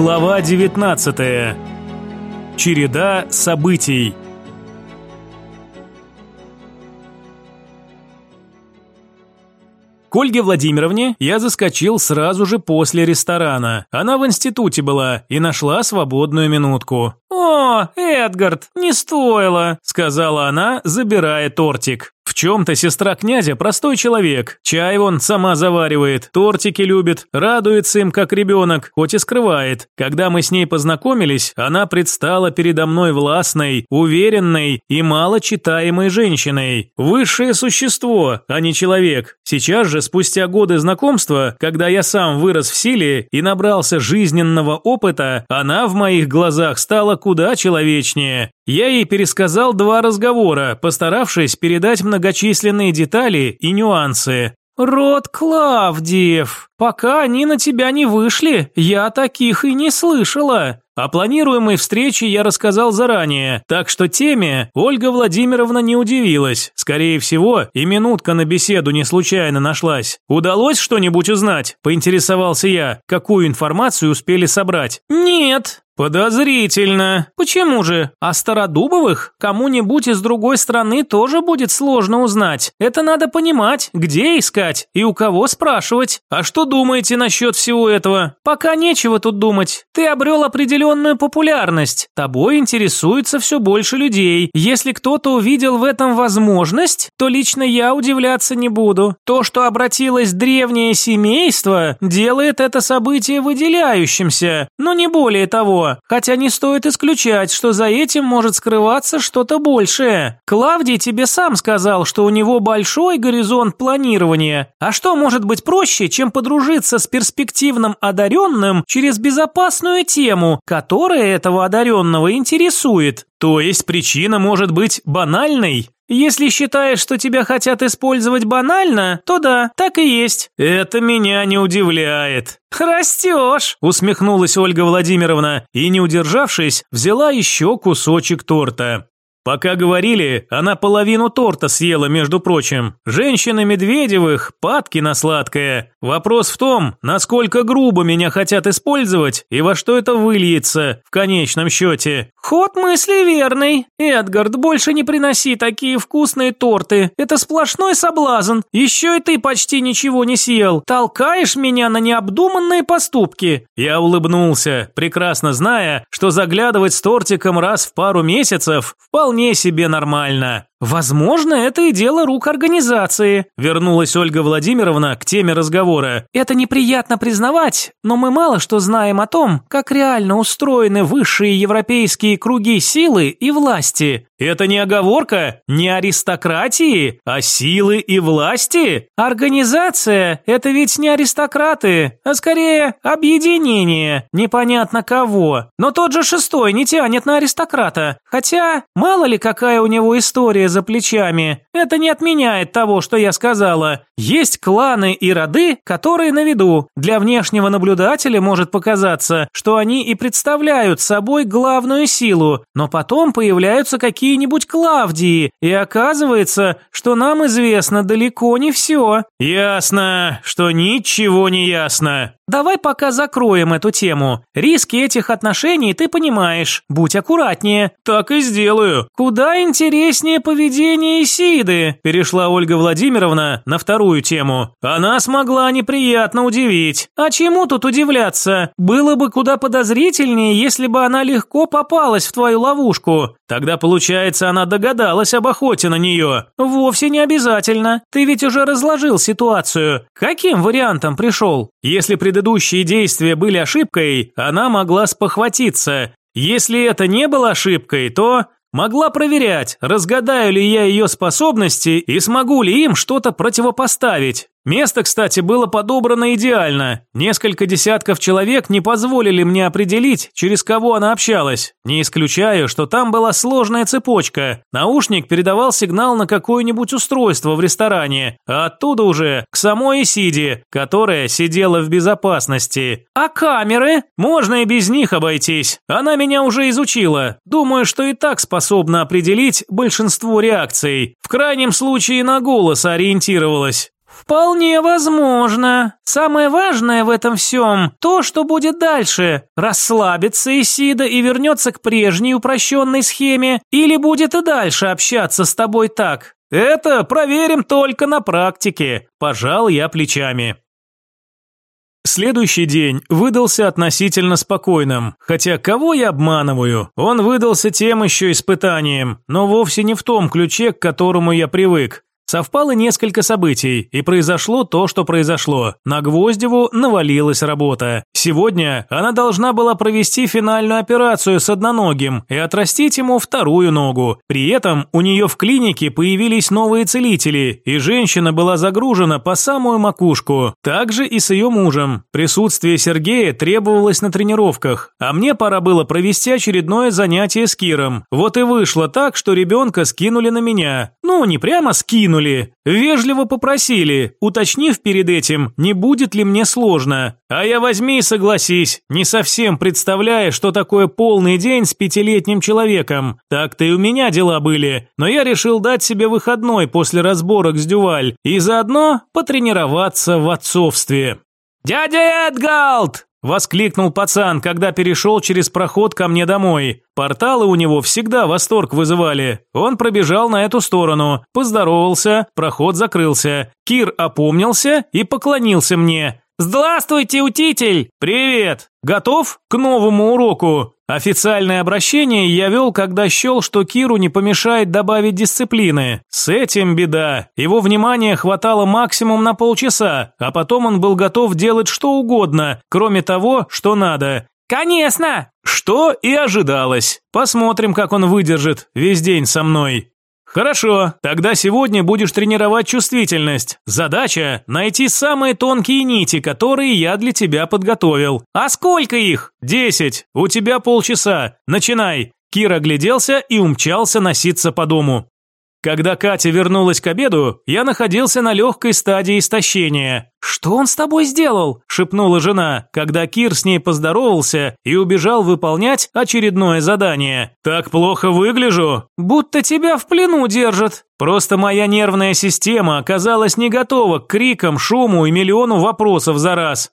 Глава 19. Череда событий. К Ольге Владимировне я заскочил сразу же после ресторана. Она в институте была и нашла свободную минутку. «О, Эдгард, не стоило», – сказала она, забирая тортик. В чем-то сестра князя простой человек. Чай вон сама заваривает, тортики любит, радуется им как ребенок, хоть и скрывает. Когда мы с ней познакомились, она предстала передо мной властной, уверенной и малочитаемой женщиной. Высшее существо, а не человек. Сейчас же, спустя годы знакомства, когда я сам вырос в силе и набрался жизненного опыта, она в моих глазах стала куда человечнее. Я ей пересказал два разговора, постаравшись передать многочисленные детали и нюансы. «Род Клавдиев, пока они на тебя не вышли, я таких и не слышала. О планируемой встрече я рассказал заранее, так что теме Ольга Владимировна не удивилась. Скорее всего, и минутка на беседу не случайно нашлась. Удалось что-нибудь узнать? Поинтересовался я. Какую информацию успели собрать? Нет, «Подозрительно. Почему же? А Стародубовых кому-нибудь из другой страны тоже будет сложно узнать. Это надо понимать, где искать и у кого спрашивать. А что думаете насчет всего этого? Пока нечего тут думать. Ты обрел определенную популярность. Тобой интересуется все больше людей. Если кто-то увидел в этом возможность, то лично я удивляться не буду. То, что обратилось древнее семейство, делает это событие выделяющимся, но не более того хотя не стоит исключать, что за этим может скрываться что-то большее. Клавдий тебе сам сказал, что у него большой горизонт планирования. А что может быть проще, чем подружиться с перспективным одаренным через безопасную тему, которая этого одаренного интересует? То есть причина может быть банальной? Если считаешь, что тебя хотят использовать банально, то да, так и есть. Это меня не удивляет. Растешь, усмехнулась Ольга Владимировна и, не удержавшись, взяла еще кусочек торта. Пока говорили, она половину торта съела, между прочим. Женщины Медведевых падки на сладкое. Вопрос в том, насколько грубо меня хотят использовать и во что это выльется в конечном счете. Ход мысли верный. Эдгард, больше не приноси такие вкусные торты. Это сплошной соблазн. Еще и ты почти ничего не съел. Толкаешь меня на необдуманные поступки. Я улыбнулся, прекрасно зная, что заглядывать с тортиком раз в пару месяцев вполне вполне себе нормально. Возможно, это и дело рук организации. Вернулась Ольга Владимировна к теме разговора. Это неприятно признавать, но мы мало что знаем о том, как реально устроены высшие европейские круги силы и власти. Это не оговорка, не аристократии, а силы и власти. Организация – это ведь не аристократы, а скорее объединение, непонятно кого. Но тот же шестой не тянет на аристократа. Хотя, мало ли какая у него история за плечами. Это не отменяет того, что я сказала. Есть кланы и роды, которые на виду. Для внешнего наблюдателя может показаться, что они и представляют собой главную силу, но потом появляются какие-нибудь Клавдии, и оказывается, что нам известно далеко не все. Ясно, что ничего не ясно. Давай пока закроем эту тему. Риски этих отношений ты понимаешь. Будь аккуратнее. Так и сделаю. Куда интереснее поведение Исиды, перешла Ольга Владимировна на вторую тему. Она смогла неприятно удивить. А чему тут удивляться? Было бы куда подозрительнее, если бы она легко попалась в твою ловушку. Тогда, получается, она догадалась об охоте на нее. Вовсе не обязательно. Ты ведь уже разложил ситуацию. Каким вариантом пришел? Если предыдущие действия были ошибкой, она могла спохватиться. Если это не было ошибкой, то могла проверять, разгадаю ли я ее способности и смогу ли им что-то противопоставить. Место, кстати, было подобрано идеально. Несколько десятков человек не позволили мне определить, через кого она общалась. Не исключаю, что там была сложная цепочка. Наушник передавал сигнал на какое-нибудь устройство в ресторане, а оттуда уже к самой Исиде, которая сидела в безопасности. А камеры? Можно и без них обойтись. Она меня уже изучила. Думаю, что и так способна определить большинство реакций. В крайнем случае на голос ориентировалась. Вполне возможно. Самое важное в этом всем – то, что будет дальше. Расслабится Исида и вернется к прежней упрощенной схеме, или будет и дальше общаться с тобой так. Это проверим только на практике. Пожал я плечами. Следующий день выдался относительно спокойным, хотя кого я обманываю? Он выдался тем еще испытанием, но вовсе не в том ключе, к которому я привык. Совпало несколько событий, и произошло то, что произошло. На Гвоздеву навалилась работа. Сегодня она должна была провести финальную операцию с одноногим и отрастить ему вторую ногу. При этом у нее в клинике появились новые целители, и женщина была загружена по самую макушку. Также и с ее мужем. Присутствие Сергея требовалось на тренировках, а мне пора было провести очередное занятие с Киром. Вот и вышло так, что ребенка скинули на меня. Ну, не прямо скинули, кинули. Вежливо попросили, уточнив перед этим, не будет ли мне сложно. А я возьми и согласись, не совсем представляя, что такое полный день с пятилетним человеком. Так-то и у меня дела были, но я решил дать себе выходной после разборок с Дюваль и заодно потренироваться в отцовстве. «Дядя Эдгалд!» Воскликнул пацан, когда перешел через проход ко мне домой. Порталы у него всегда восторг вызывали. Он пробежал на эту сторону, поздоровался, проход закрылся. Кир опомнился и поклонился мне. «Здравствуйте, учитель!» «Привет! Готов к новому уроку?» Официальное обращение я вел, когда счел, что Киру не помешает добавить дисциплины. С этим беда. Его внимания хватало максимум на полчаса, а потом он был готов делать что угодно, кроме того, что надо. «Конечно!» Что и ожидалось. Посмотрим, как он выдержит весь день со мной. Хорошо, тогда сегодня будешь тренировать чувствительность. Задача – найти самые тонкие нити, которые я для тебя подготовил. А сколько их? Десять. У тебя полчаса. Начинай. Кир огляделся и умчался носиться по дому. Когда Катя вернулась к обеду, я находился на легкой стадии истощения. «Что он с тобой сделал?» – шепнула жена, когда Кир с ней поздоровался и убежал выполнять очередное задание. «Так плохо выгляжу?» «Будто тебя в плену держат». Просто моя нервная система оказалась не готова к крикам, шуму и миллиону вопросов за раз.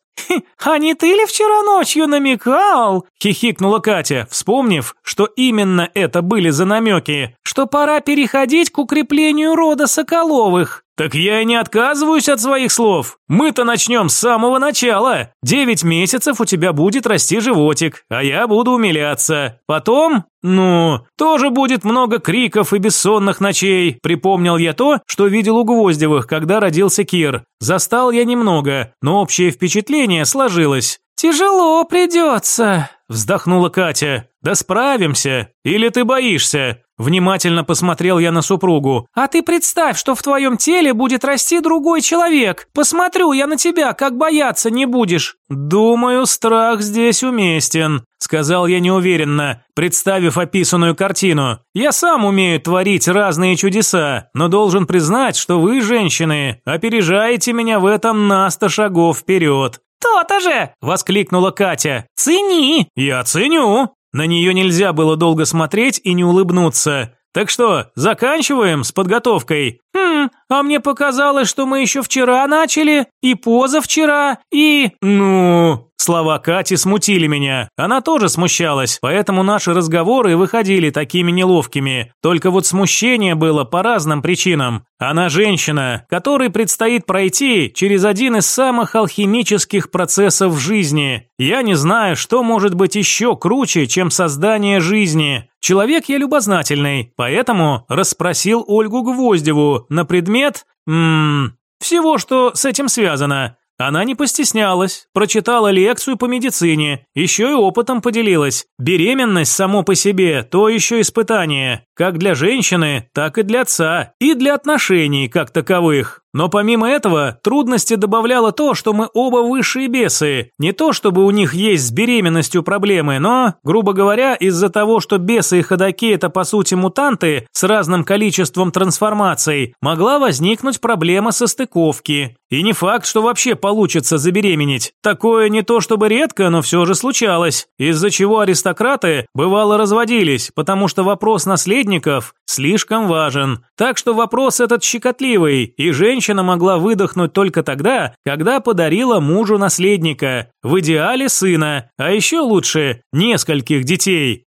«А не ты ли вчера ночью намекал?» – хихикнула Катя, вспомнив, что именно это были за намеки, что пора переходить к укреплению рода Соколовых. «Так я и не отказываюсь от своих слов. Мы-то начнем с самого начала. Девять месяцев у тебя будет расти животик, а я буду умиляться. Потом, ну, тоже будет много криков и бессонных ночей. Припомнил я то, что видел у Гвоздевых, когда родился Кир. Застал я немного, но общее впечатление сложилось. «Тяжело придется», – вздохнула Катя. «Да справимся. Или ты боишься?» Внимательно посмотрел я на супругу. «А ты представь, что в твоем теле будет расти другой человек. Посмотрю я на тебя, как бояться не будешь». «Думаю, страх здесь уместен», – сказал я неуверенно, представив описанную картину. «Я сам умею творить разные чудеса, но должен признать, что вы, женщины, опережаете меня в этом на сто шагов вперед». «То-то же!» – воскликнула Катя. «Цени!» «Я ценю!» На нее нельзя было долго смотреть и не улыбнуться. Так что, заканчиваем с подготовкой? Хм, а мне показалось, что мы еще вчера начали, и позавчера, и... Ну... Слова Кати смутили меня. Она тоже смущалась, поэтому наши разговоры выходили такими неловкими. Только вот смущение было по разным причинам. Она женщина, которой предстоит пройти через один из самых алхимических процессов жизни. Я не знаю, что может быть еще круче, чем создание жизни. Человек я любознательный, поэтому расспросил Ольгу Гвоздеву на предмет... Ммм... Всего, что с этим связано. Она не постеснялась, прочитала лекцию по медицине, еще и опытом поделилась. Беременность само по себе – то еще испытание, как для женщины, так и для отца, и для отношений как таковых. Но помимо этого, трудности добавляло то, что мы оба высшие бесы. Не то, чтобы у них есть с беременностью проблемы, но, грубо говоря, из-за того, что бесы и ходаки – это по сути мутанты с разным количеством трансформаций, могла возникнуть проблема состыковки. И не факт, что вообще получится забеременеть. Такое не то чтобы редко, но все же случалось. Из-за чего аристократы бывало разводились, потому что вопрос наследников слишком важен. Так что вопрос этот щекотливый, и женщина могла выдохнуть только тогда, когда подарила мужу наследника, в идеале сына, а еще лучше нескольких детей.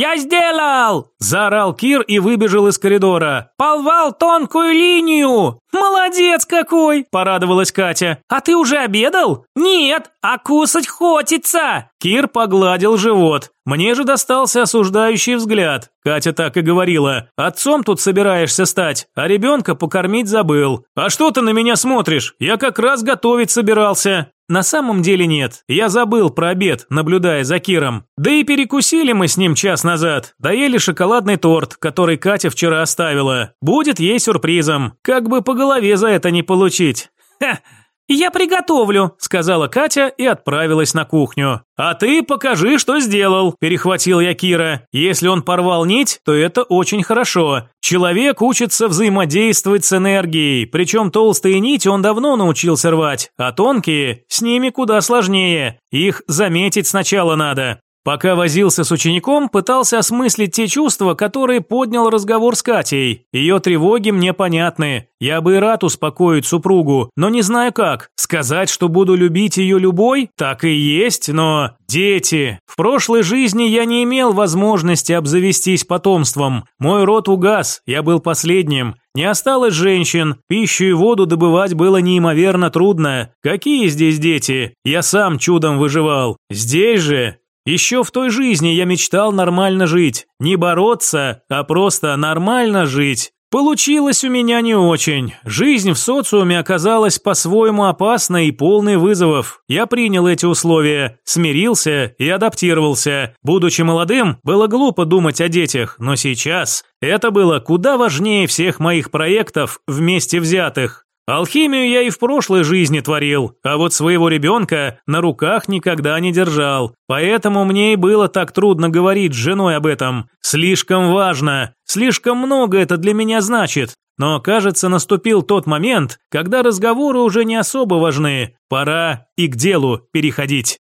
«Я сделал!» – заорал Кир и выбежал из коридора. «Полвал тонкую линию!» «Молодец какой!» – порадовалась Катя. «А ты уже обедал?» «Нет, а кусать хочется!» Кир погладил живот. Мне же достался осуждающий взгляд. Катя так и говорила. «Отцом тут собираешься стать, а ребенка покормить забыл. А что ты на меня смотришь? Я как раз готовить собирался». На самом деле нет. Я забыл про обед, наблюдая за Киром. Да и перекусили мы с ним час назад. Доели шоколадный торт, который Катя вчера оставила. Будет ей сюрпризом. Как бы по голове за это не получить. Ха! «Я приготовлю», – сказала Катя и отправилась на кухню. «А ты покажи, что сделал», – перехватил я Кира. «Если он порвал нить, то это очень хорошо. Человек учится взаимодействовать с энергией, причем толстые нити он давно научился рвать, а тонкие, с ними куда сложнее. Их заметить сначала надо. Пока возился с учеником, пытался осмыслить те чувства, которые поднял разговор с Катей. Ее тревоги мне понятны. Я бы и рад успокоить супругу, но не знаю как. Сказать, что буду любить ее любой? Так и есть, но... Дети. В прошлой жизни я не имел возможности обзавестись потомством. Мой род угас, я был последним. Не осталось женщин, пищу и воду добывать было неимоверно трудно. Какие здесь дети? Я сам чудом выживал. Здесь же еще в той жизни я мечтал нормально жить. Не бороться, а просто нормально жить. Получилось у меня не очень. Жизнь в социуме оказалась по-своему опасной и полной вызовов. Я принял эти условия, смирился и адаптировался. Будучи молодым, было глупо думать о детях, но сейчас это было куда важнее всех моих проектов вместе взятых. Алхимию я и в прошлой жизни творил, а вот своего ребенка на руках никогда не держал. Поэтому мне и было так трудно говорить с женой об этом. Слишком важно, слишком много это для меня значит. Но, кажется, наступил тот момент, когда разговоры уже не особо важны. Пора и к делу переходить.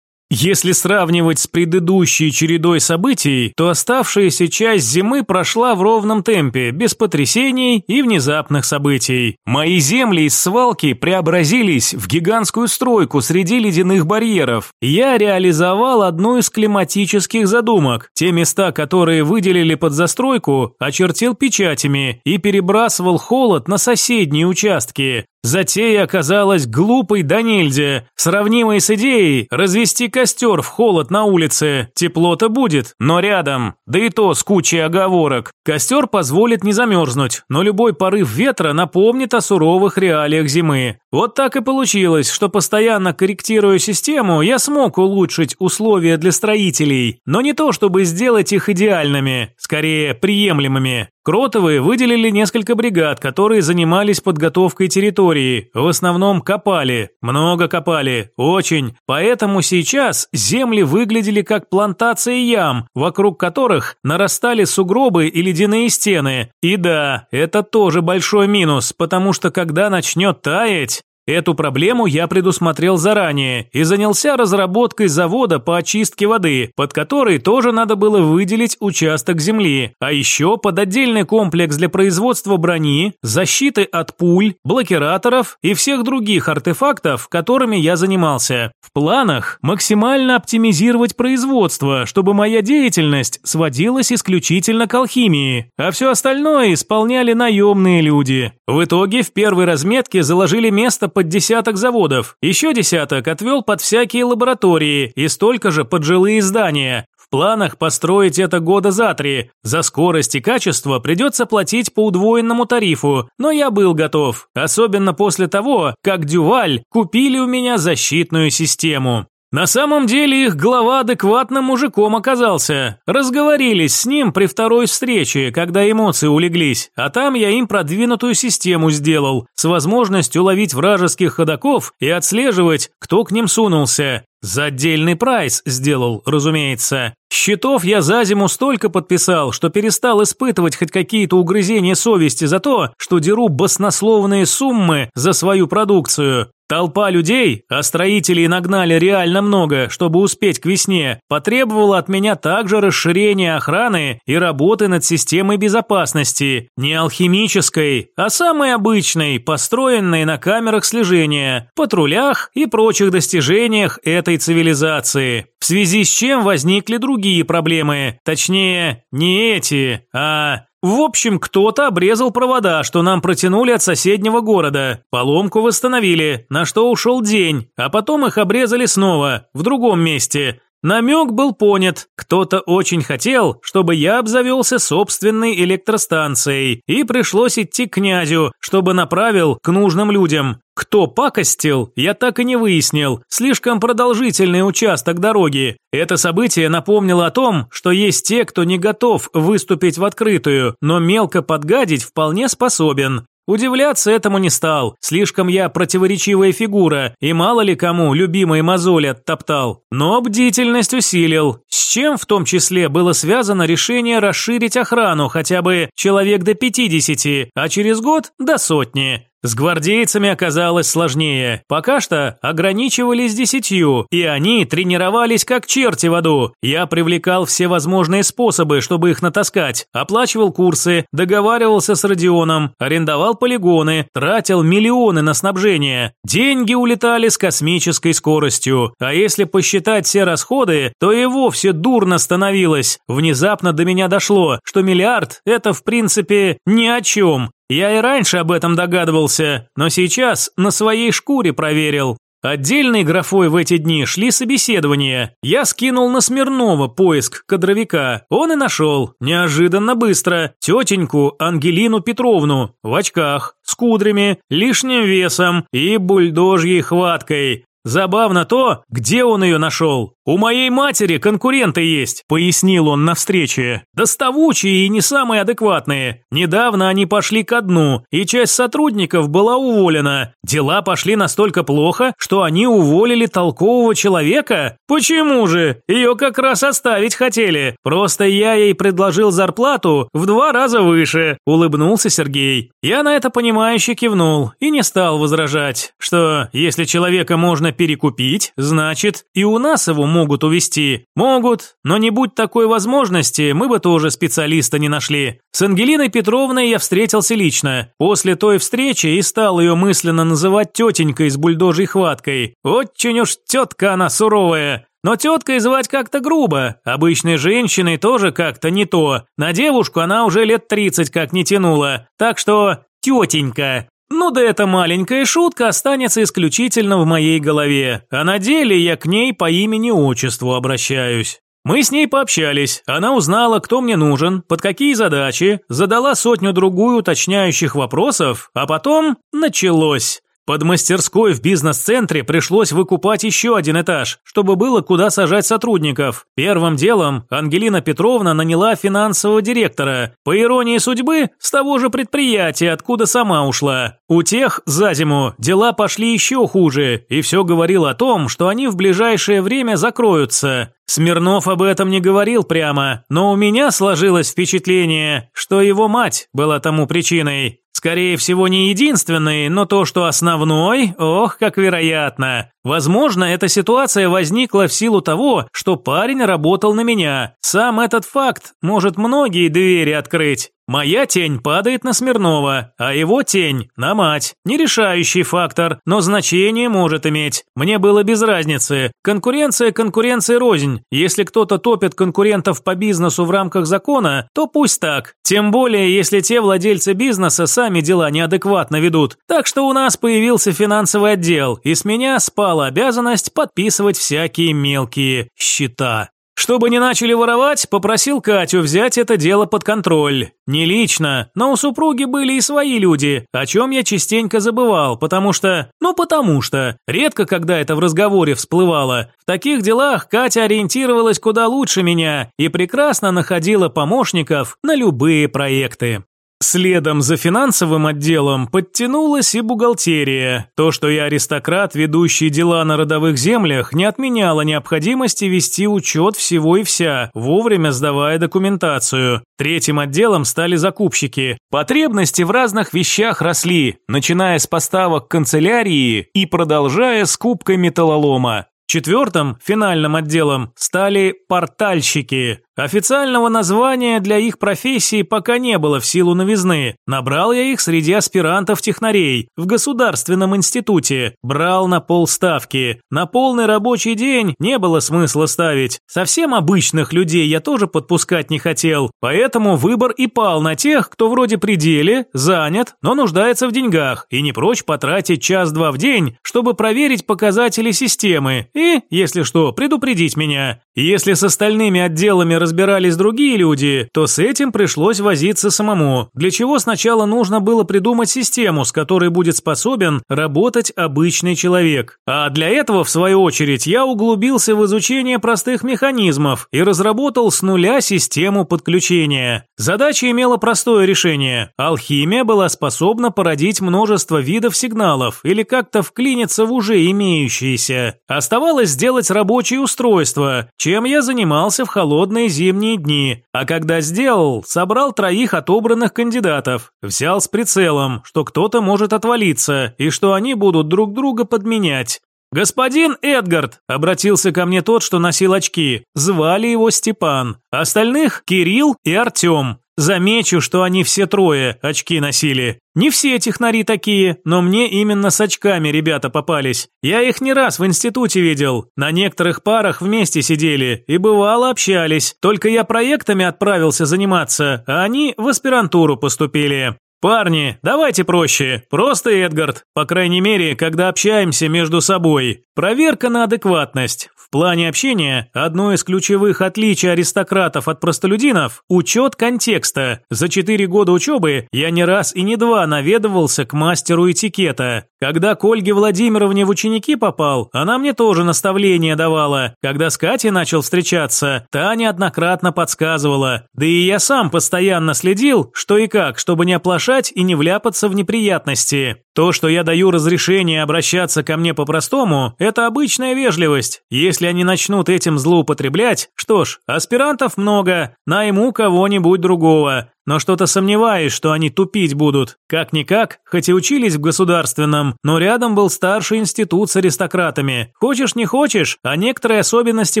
Если сравнивать с предыдущей чередой событий, то оставшаяся часть зимы прошла в ровном темпе, без потрясений и внезапных событий. Мои земли из свалки преобразились в гигантскую стройку среди ледяных барьеров. Я реализовал одну из климатических задумок. Те места, которые выделили под застройку, очертил печатями и перебрасывал холод на соседние участки. Затея оказалась глупой да нельзя, сравнимой с идеей развести костер в холод на улице. Тепло-то будет, но рядом, да и то с кучей оговорок. Костер позволит не замерзнуть, но любой порыв ветра напомнит о суровых реалиях зимы. Вот так и получилось, что постоянно корректируя систему, я смог улучшить условия для строителей, но не то чтобы сделать их идеальными, скорее приемлемыми. Кротовые выделили несколько бригад, которые занимались подготовкой территории, в основном копали, много копали, очень, поэтому сейчас земли выглядели как плантации ям, вокруг которых нарастали сугробы и ледяные стены. И да, это тоже большой минус, потому что когда начнет таять, Эту проблему я предусмотрел заранее и занялся разработкой завода по очистке воды, под который тоже надо было выделить участок земли, а еще под отдельный комплекс для производства брони, защиты от пуль, блокираторов и всех других артефактов, которыми я занимался. В планах максимально оптимизировать производство, чтобы моя деятельность сводилась исключительно к алхимии, а все остальное исполняли наемные люди. В итоге в первой разметке заложили место под десяток заводов, еще десяток отвел под всякие лаборатории и столько же под жилые здания. В планах построить это года за три. За скорость и качество придется платить по удвоенному тарифу, но я был готов, особенно после того, как Дюваль купили у меня защитную систему. На самом деле их глава адекватным мужиком оказался. Разговорились с ним при второй встрече, когда эмоции улеглись, а там я им продвинутую систему сделал, с возможностью ловить вражеских ходаков и отслеживать, кто к ним сунулся. За отдельный прайс сделал, разумеется. Счетов я за зиму столько подписал, что перестал испытывать хоть какие-то угрызения совести за то, что деру баснословные суммы за свою продукцию. Толпа людей, а строителей нагнали реально много, чтобы успеть к весне, потребовала от меня также расширения охраны и работы над системой безопасности, не алхимической, а самой обычной, построенной на камерах слежения, патрулях и прочих достижениях этой цивилизации. В связи с чем возникли другие проблемы, точнее, не эти, а в общем, кто-то обрезал провода, что нам протянули от соседнего города. Поломку восстановили, на что ушел день, а потом их обрезали снова, в другом месте. Намек был понят. Кто-то очень хотел, чтобы я обзавелся собственной электростанцией, и пришлось идти к князю, чтобы направил к нужным людям. Кто пакостил, я так и не выяснил. Слишком продолжительный участок дороги. Это событие напомнило о том, что есть те, кто не готов выступить в открытую, но мелко подгадить вполне способен. Удивляться этому не стал, слишком я противоречивая фигура, и мало ли кому любимые мозоли оттоптал. Но бдительность усилил, с чем в том числе было связано решение расширить охрану хотя бы человек до 50, а через год до сотни. С гвардейцами оказалось сложнее. Пока что ограничивались десятью, и они тренировались как черти в аду. Я привлекал все возможные способы, чтобы их натаскать. Оплачивал курсы, договаривался с Родионом, арендовал полигоны, тратил миллионы на снабжение. Деньги улетали с космической скоростью. А если посчитать все расходы, то и вовсе дурно становилось. Внезапно до меня дошло, что миллиард – это в принципе ни о чем. Я и раньше об этом догадывался, но сейчас на своей шкуре проверил. Отдельной графой в эти дни шли собеседования. Я скинул на Смирнова поиск кадровика. Он и нашел, неожиданно быстро, тетеньку Ангелину Петровну, в очках, с кудрями, лишним весом и бульдожьей хваткой. Забавно то, где он ее нашел. «У моей матери конкуренты есть», – пояснил он на встрече. «Доставучие и не самые адекватные. Недавно они пошли ко дну, и часть сотрудников была уволена. Дела пошли настолько плохо, что они уволили толкового человека? Почему же? Ее как раз оставить хотели. Просто я ей предложил зарплату в два раза выше», – улыбнулся Сергей. Я на это понимающе кивнул и не стал возражать, что если человека можно перекупить, значит и у нас его могут увести. Могут, но не будь такой возможности, мы бы тоже специалиста не нашли. С Ангелиной Петровной я встретился лично. После той встречи и стал ее мысленно называть тетенькой с бульдожей хваткой. Очень уж тетка она суровая. Но теткой звать как-то грубо, обычной женщиной тоже как-то не то. На девушку она уже лет 30 как не тянула, так что тетенька. Ну да эта маленькая шутка останется исключительно в моей голове, а на деле я к ней по имени-отчеству обращаюсь. Мы с ней пообщались, она узнала, кто мне нужен, под какие задачи, задала сотню-другую уточняющих вопросов, а потом началось. Под мастерской в бизнес-центре пришлось выкупать еще один этаж, чтобы было куда сажать сотрудников. Первым делом Ангелина Петровна наняла финансового директора. По иронии судьбы, с того же предприятия, откуда сама ушла. У тех за зиму дела пошли еще хуже, и все говорило о том, что они в ближайшее время закроются. Смирнов об этом не говорил прямо, но у меня сложилось впечатление, что его мать была тому причиной. Скорее всего, не единственный, но то, что основной, ох, как вероятно. Возможно, эта ситуация возникла в силу того, что парень работал на меня. Сам этот факт может многие двери открыть. Моя тень падает на Смирнова, а его тень на мать. Нерешающий фактор, но значение может иметь. Мне было без разницы. Конкуренция конкуренция рознь. Если кто-то топит конкурентов по бизнесу в рамках закона, то пусть так. Тем более, если те владельцы бизнеса сами дела неадекватно ведут. Так что у нас появился финансовый отдел, и с меня спала обязанность подписывать всякие мелкие счета. Чтобы не начали воровать, попросил Катю взять это дело под контроль. Не лично, но у супруги были и свои люди, о чем я частенько забывал, потому что... Ну, потому что. Редко, когда это в разговоре всплывало. В таких делах Катя ориентировалась куда лучше меня и прекрасно находила помощников на любые проекты. Следом за финансовым отделом подтянулась и бухгалтерия. То, что я аристократ, ведущий дела на родовых землях, не отменяло необходимости вести учет всего и вся, вовремя сдавая документацию. Третьим отделом стали закупщики. Потребности в разных вещах росли, начиная с поставок канцелярии и продолжая скупкой металлолома. Четвертым, финальным отделом, стали портальщики. Официального названия для их профессии пока не было в силу новизны. Набрал я их среди аспирантов-технарей в государственном институте. Брал на полставки. На полный рабочий день не было смысла ставить. Совсем обычных людей я тоже подпускать не хотел. Поэтому выбор и пал на тех, кто вроде пределе, занят, но нуждается в деньгах и не прочь потратить час-два в день, чтобы проверить показатели системы и, если что, предупредить меня. Если с остальными отделами разбирались другие люди, то с этим пришлось возиться самому, для чего сначала нужно было придумать систему, с которой будет способен работать обычный человек. А для этого, в свою очередь, я углубился в изучение простых механизмов и разработал с нуля систему подключения. Задача имела простое решение. Алхимия была способна породить множество видов сигналов или как-то вклиниться в уже имеющиеся. Оставалось сделать рабочее устройство, чем я занимался в холодные зимние дни, а когда сделал, собрал троих отобранных кандидатов, взял с прицелом, что кто-то может отвалиться и что они будут друг друга подменять. «Господин Эдгард!» – обратился ко мне тот, что носил очки. Звали его Степан. Остальных – Кирилл и Артем. Замечу, что они все трое очки носили. Не все технари такие, но мне именно с очками ребята попались. Я их не раз в институте видел. На некоторых парах вместе сидели и бывало общались. Только я проектами отправился заниматься, а они в аспирантуру поступили. «Парни, давайте проще. Просто Эдгард. По крайней мере, когда общаемся между собой. Проверка на адекватность. В плане общения одно из ключевых отличий аристократов от простолюдинов – учет контекста. За четыре года учебы я не раз и не два наведывался к мастеру этикета. Когда к Ольге Владимировне в ученики попал, она мне тоже наставления давала. Когда с Катей начал встречаться, та неоднократно подсказывала. Да и я сам постоянно следил, что и как, чтобы не оплошать и не вляпаться в неприятности. То, что я даю разрешение обращаться ко мне по-простому, это обычная вежливость. Если они начнут этим злоупотреблять, что ж, аспирантов много, найму кого-нибудь другого. Но что-то сомневаюсь, что они тупить будут. Как-никак, хоть и учились в государственном, но рядом был старший институт с аристократами. Хочешь не хочешь, а некоторые особенности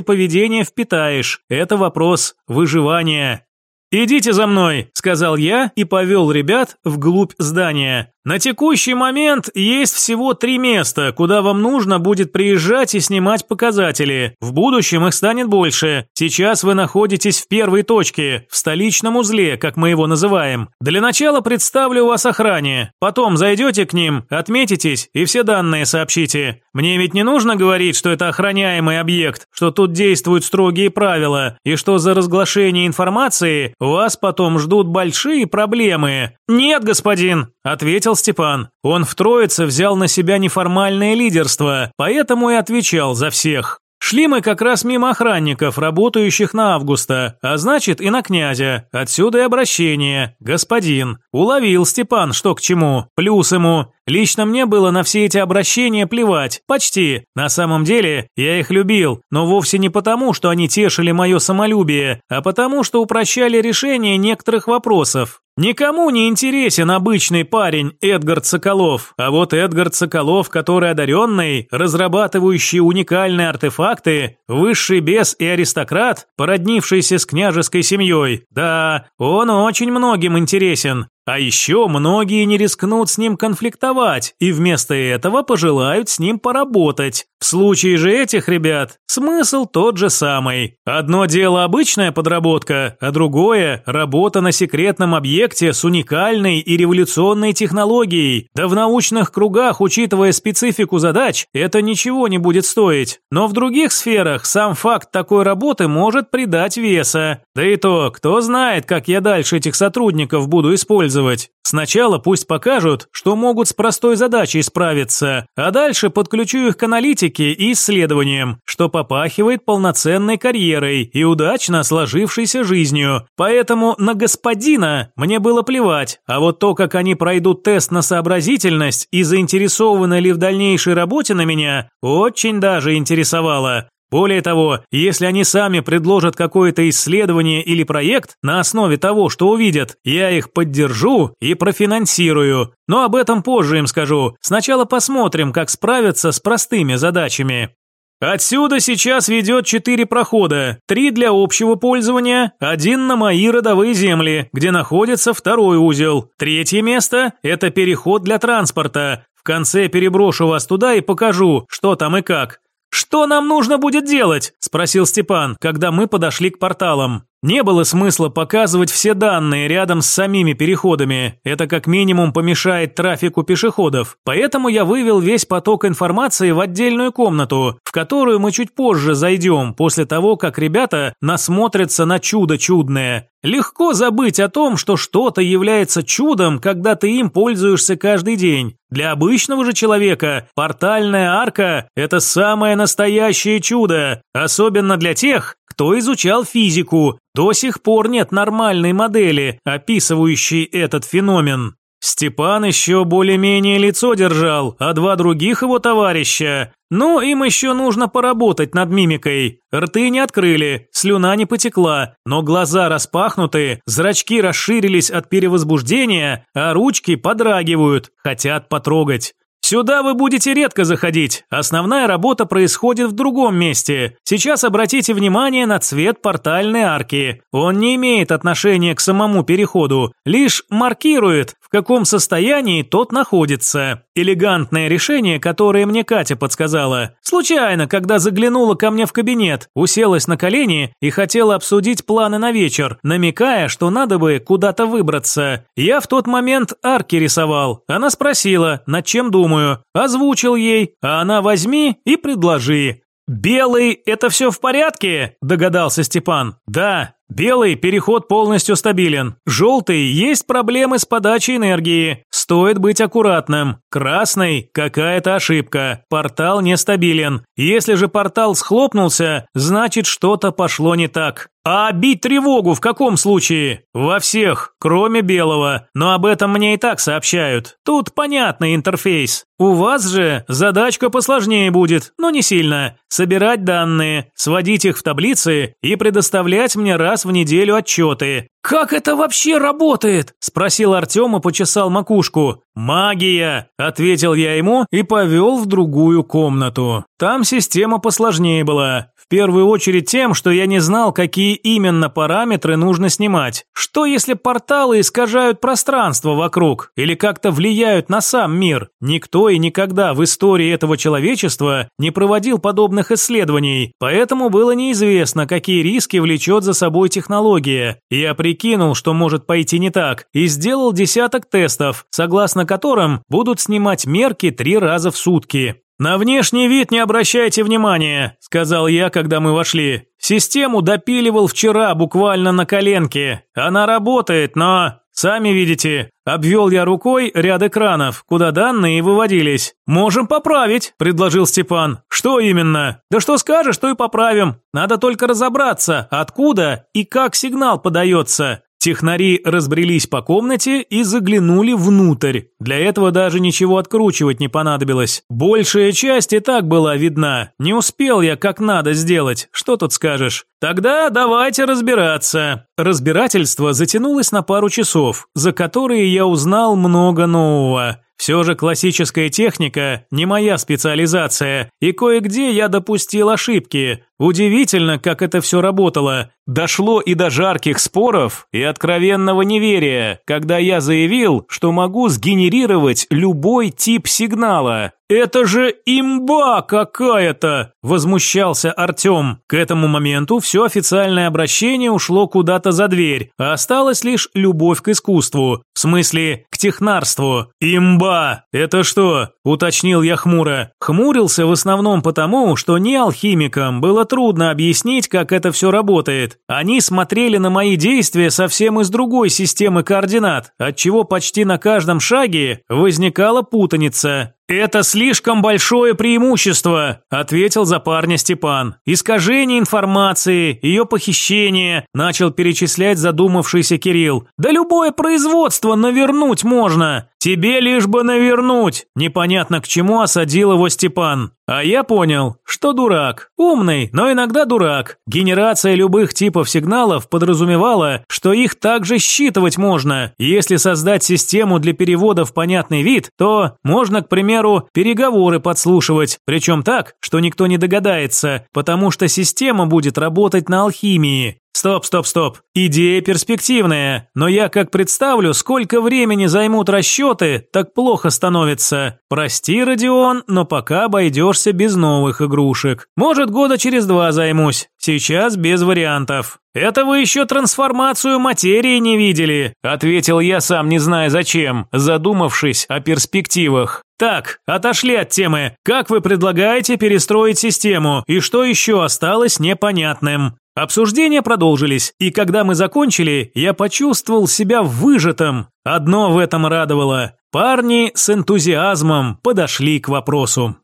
поведения впитаешь. Это вопрос выживания. «Идите за мной», – сказал я и повел ребят вглубь здания. На текущий момент есть всего три места, куда вам нужно будет приезжать и снимать показатели. В будущем их станет больше. Сейчас вы находитесь в первой точке, в столичном узле, как мы его называем. Для начала представлю вас охране. Потом зайдете к ним, отметитесь и все данные сообщите. Мне ведь не нужно говорить, что это охраняемый объект, что тут действуют строгие правила, и что за разглашение информации вас потом ждут большие проблемы. Нет, господин, ответил Степан. Он в троице взял на себя неформальное лидерство, поэтому и отвечал за всех. Шли мы как раз мимо охранников, работающих на Августа, а значит и на князя. Отсюда и обращение. Господин. Уловил Степан, что к чему. Плюс ему. Лично мне было на все эти обращения плевать. Почти. На самом деле, я их любил, но вовсе не потому, что они тешили мое самолюбие, а потому, что упрощали решение некоторых вопросов. Никому не интересен обычный парень Эдгард Соколов, а вот Эдгард Соколов, который одаренный, разрабатывающий уникальные артефакты, высший бес и аристократ, породнившийся с княжеской семьей, да, он очень многим интересен. А еще многие не рискнут с ним конфликтовать и вместо этого пожелают с ним поработать. В случае же этих ребят смысл тот же самый. Одно дело обычная подработка, а другое – работа на секретном объекте с уникальной и революционной технологией. Да в научных кругах, учитывая специфику задач, это ничего не будет стоить. Но в других сферах сам факт такой работы может придать веса. Да и то, кто знает, как я дальше этих сотрудников буду использовать. Сначала пусть покажут, что могут с простой задачей справиться, а дальше подключу их к аналитике практике и исследованиям, что попахивает полноценной карьерой и удачно сложившейся жизнью. Поэтому на господина мне было плевать, а вот то, как они пройдут тест на сообразительность и заинтересованы ли в дальнейшей работе на меня, очень даже интересовало. Более того, если они сами предложат какое-то исследование или проект на основе того, что увидят, я их поддержу и профинансирую. Но об этом позже им скажу. Сначала посмотрим, как справиться с простыми задачами. Отсюда сейчас ведет четыре прохода, три для общего пользования, один на мои родовые земли, где находится второй узел. Третье место – это переход для транспорта. В конце переброшу вас туда и покажу, что там и как. «Что нам нужно будет делать?» – спросил Степан, когда мы подошли к порталам. Не было смысла показывать все данные рядом с самими переходами. Это как минимум помешает трафику пешеходов. Поэтому я вывел весь поток информации в отдельную комнату, в которую мы чуть позже зайдем, после того, как ребята насмотрятся на чудо чудное. Легко забыть о том, что что-то является чудом, когда ты им пользуешься каждый день. Для обычного же человека портальная арка – это самое настоящее чудо, особенно для тех, кто изучал физику. До сих пор нет нормальной модели, описывающей этот феномен. Степан еще более-менее лицо держал, а два других его товарища. Ну, им еще нужно поработать над мимикой. Рты не открыли, слюна не потекла, но глаза распахнуты, зрачки расширились от перевозбуждения, а ручки подрагивают, хотят потрогать. Сюда вы будете редко заходить. Основная работа происходит в другом месте. Сейчас обратите внимание на цвет портальной арки. Он не имеет отношения к самому переходу, лишь маркирует, в каком состоянии тот находится. Элегантное решение, которое мне Катя подсказала. Случайно, когда заглянула ко мне в кабинет, уселась на колени и хотела обсудить планы на вечер, намекая, что надо бы куда-то выбраться. Я в тот момент арки рисовал. Она спросила, над чем думаю. Озвучил ей, а она возьми и предложи. «Белый – это все в порядке?» – догадался Степан. «Да, Белый переход полностью стабилен. Желтый есть проблемы с подачей энергии. Стоит быть аккуратным. Красный какая-то ошибка. Портал нестабилен. Если же портал схлопнулся, значит что-то пошло не так. А бить тревогу в каком случае? Во всех, кроме белого. Но об этом мне и так сообщают. Тут понятный интерфейс. У вас же задачка посложнее будет, но не сильно. Собирать данные, сводить их в таблицы и предоставлять мне раз в неделю отчеты. «Как это вообще работает?» – спросил Артем и почесал макушку. «Магия!» – ответил я ему и повел в другую комнату. Там система посложнее была. В первую очередь тем, что я не знал, какие именно параметры нужно снимать. Что если порталы искажают пространство вокруг или как-то влияют на сам мир? Никто и никогда в истории этого человечества не проводил подобных исследований, поэтому было неизвестно, какие риски влечет за собой технология. Я прикинул, что может пойти не так, и сделал десяток тестов, согласно которым будут снимать мерки три раза в сутки. «На внешний вид не обращайте внимания», – сказал я, когда мы вошли. «Систему допиливал вчера буквально на коленке. Она работает, но...» «Сами видите, обвел я рукой ряд экранов, куда данные выводились. Можем поправить», – предложил Степан. «Что именно?» «Да что скажешь, то и поправим. Надо только разобраться, откуда и как сигнал подается. Технари разбрелись по комнате и заглянули внутрь. Для этого даже ничего откручивать не понадобилось. Большая часть и так была видна. Не успел я как надо сделать. Что тут скажешь? Тогда давайте разбираться. Разбирательство затянулось на пару часов, за которые я узнал много нового. Все же классическая техника не моя специализация, и кое-где я допустил ошибки. Удивительно, как это все работало. Дошло и до жарких споров и откровенного неверия, когда я заявил, что могу сгенерировать любой тип сигнала. «Это же имба какая-то!» – возмущался Артем. К этому моменту все официальное обращение ушло куда-то за дверь, а осталась лишь любовь к искусству. В смысле, к технарству. «Имба! Это что?» – уточнил я хмуро. Хмурился в основном потому, что не алхимикам было трудно объяснить, как это все работает. Они смотрели на мои действия совсем из другой системы координат, отчего почти на каждом шаге возникала путаница. «Это слишком большое преимущество», – ответил за парня Степан. «Искажение информации, ее похищение», – начал перечислять задумавшийся Кирилл. «Да любое производство навернуть можно. Тебе лишь бы навернуть». Непонятно к чему осадил его Степан. А я понял, что дурак. Умный, но иногда дурак. Генерация любых типов сигналов подразумевала, что их также считывать можно. Если создать систему для перевода в понятный вид, то можно, к примеру, переговоры подслушивать. Причем так, что никто не догадается, потому что система будет работать на алхимии. Стоп, стоп, стоп. Идея перспективная, но я как представлю, сколько времени займут расчеты, так плохо становится. Прости, Родион, но пока обойдешься без новых игрушек. Может, года через два займусь. Сейчас без вариантов. Это вы еще трансформацию материи не видели, ответил я сам не зная зачем, задумавшись о перспективах. Так, отошли от темы. Как вы предлагаете перестроить систему и что еще осталось непонятным? Обсуждения продолжились, и когда мы закончили, я почувствовал себя выжатым. Одно в этом радовало. Парни с энтузиазмом подошли к вопросу.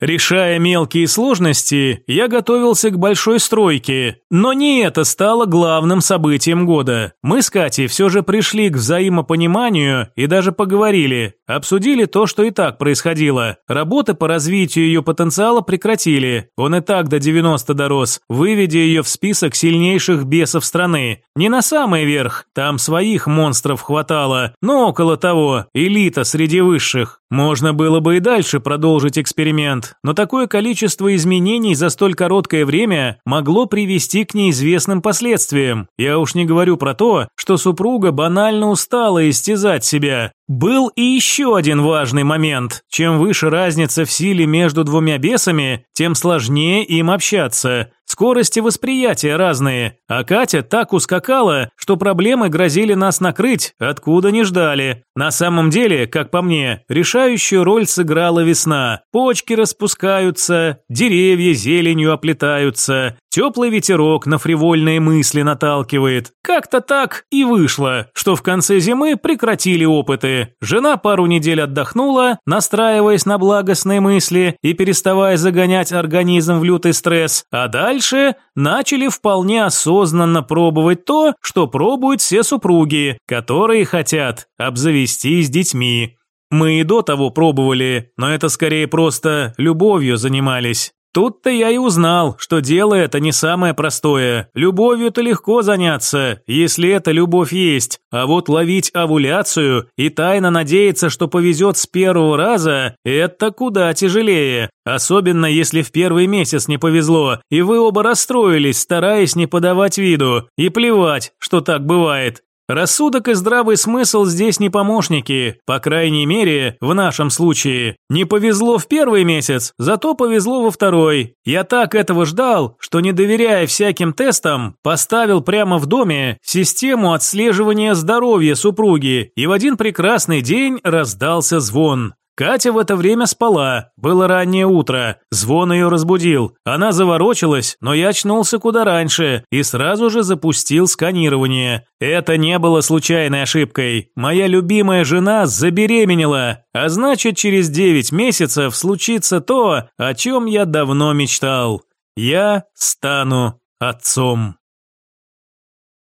Решая мелкие сложности, я готовился к большой стройке, но не это стало главным событием года. Мы с Катей все же пришли к взаимопониманию и даже поговорили, обсудили то, что и так происходило. Работы по развитию ее потенциала прекратили, он и так до 90 дорос, выведя ее в список сильнейших бесов страны. Не на самый верх, там своих монстров хватало, но около того, элита среди высших. Можно было бы и дальше продолжить эксперимент, но такое количество изменений за столь короткое время могло привести к неизвестным последствиям. Я уж не говорю про то, что супруга банально устала истязать себя. Был и еще один важный момент. Чем выше разница в силе между двумя бесами, тем сложнее им общаться. Скорости восприятия разные, а Катя так ускакала, что проблемы грозили нас накрыть, откуда не ждали. На самом деле, как по мне, решающую роль сыграла весна. Почки распускаются, деревья зеленью оплетаются, теплый ветерок на фривольные мысли наталкивает. Как-то так и вышло, что в конце зимы прекратили опыты. Жена пару недель отдохнула, настраиваясь на благостные мысли и переставая загонять организм в лютый стресс, а дальше начали вполне осознанно пробовать то, что пробуют все супруги, которые хотят обзавестись детьми. Мы и до того пробовали, но это скорее просто любовью занимались. Тут-то я и узнал, что дело это не самое простое. Любовью-то легко заняться, если эта любовь есть. А вот ловить овуляцию и тайно надеяться, что повезет с первого раза, это куда тяжелее. Особенно если в первый месяц не повезло, и вы оба расстроились, стараясь не подавать виду. И плевать, что так бывает. Рассудок и здравый смысл здесь не помощники, по крайней мере, в нашем случае. Не повезло в первый месяц, зато повезло во второй. Я так этого ждал, что не доверяя всяким тестам, поставил прямо в доме систему отслеживания здоровья супруги, и в один прекрасный день раздался звон. Катя в это время спала, было раннее утро, звон ее разбудил. Она заворочилась, но я очнулся куда раньше и сразу же запустил сканирование. Это не было случайной ошибкой. Моя любимая жена забеременела, а значит через 9 месяцев случится то, о чем я давно мечтал. Я стану отцом.